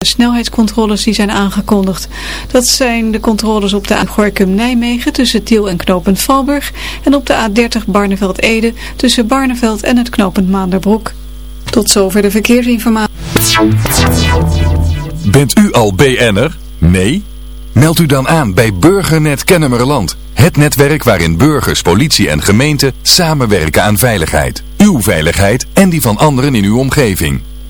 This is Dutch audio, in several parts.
De snelheidscontroles die zijn aangekondigd. Dat zijn de controles op de Gorkum-Nijmegen tussen Tiel en knooppunt Valburg en op de A30 Barneveld-Ede tussen Barneveld en het knooppunt Maanderbroek. Tot zover de verkeersinformatie. Bent u al BN'er? Nee? Meld u dan aan bij Burgernet Kennemerland. Het netwerk waarin burgers, politie en gemeente samenwerken aan veiligheid. Uw veiligheid en die van anderen in uw omgeving.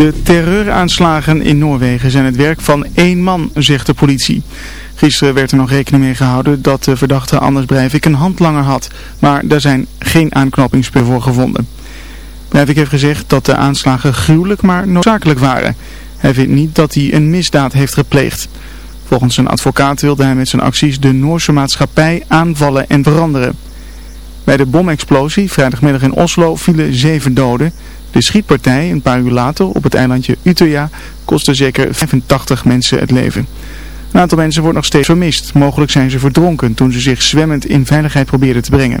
De terreuraanslagen in Noorwegen zijn het werk van één man, zegt de politie. Gisteren werd er nog rekening mee gehouden dat de verdachte Anders Breivik een handlanger had. Maar daar zijn geen aanknopingspunten voor gevonden. Breivik heeft gezegd dat de aanslagen gruwelijk maar noodzakelijk waren. Hij vindt niet dat hij een misdaad heeft gepleegd. Volgens zijn advocaat wilde hij met zijn acties de Noorse maatschappij aanvallen en veranderen. Bij de bomexplosie vrijdagmiddag in Oslo vielen zeven doden. De schietpartij een paar uur later op het eilandje Utøya kostte zeker 85 mensen het leven. Een aantal mensen wordt nog steeds vermist. Mogelijk zijn ze verdronken toen ze zich zwemmend in veiligheid probeerden te brengen.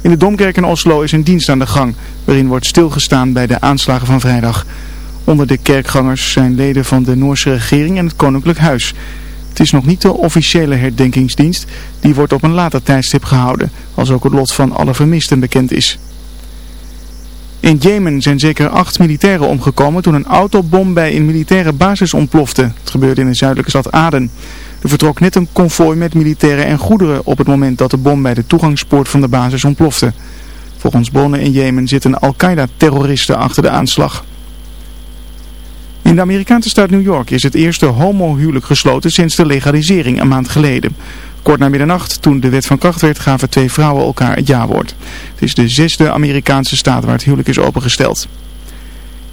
In de Domkerk in Oslo is een dienst aan de gang, waarin wordt stilgestaan bij de aanslagen van vrijdag. Onder de kerkgangers zijn leden van de Noorse regering en het Koninklijk Huis. Het is nog niet de officiële herdenkingsdienst, die wordt op een later tijdstip gehouden, als ook het lot van alle vermisten bekend is. In Jemen zijn zeker acht militairen omgekomen toen een autobom bij een militaire basis ontplofte. Het gebeurde in de zuidelijke stad Aden. Er vertrok net een konvooi met militairen en goederen op het moment dat de bom bij de toegangspoort van de basis ontplofte. Volgens bronnen in Jemen zitten Al-Qaeda-terroristen achter de aanslag. In de Amerikaanse staat New York is het eerste homohuwelijk gesloten sinds de legalisering een maand geleden. Kort na middernacht, toen de wet van kracht werd, gaven twee vrouwen elkaar het jawoord. Het is de zesde Amerikaanse staat waar het huwelijk is opengesteld.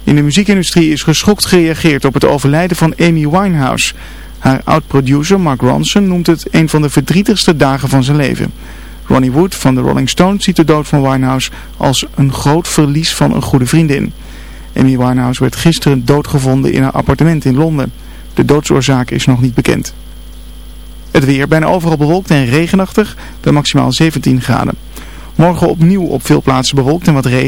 In de muziekindustrie is geschokt gereageerd op het overlijden van Amy Winehouse. Haar oud-producer Mark Ronson noemt het een van de verdrietigste dagen van zijn leven. Ronnie Wood van de Rolling Stones ziet de dood van Winehouse als een groot verlies van een goede vriendin. Amy Winehouse werd gisteren doodgevonden in haar appartement in Londen. De doodsoorzaak is nog niet bekend. Het weer bijna overal bewolkt en regenachtig bij maximaal 17 graden. Morgen opnieuw op veel plaatsen bewolkt en wat regen.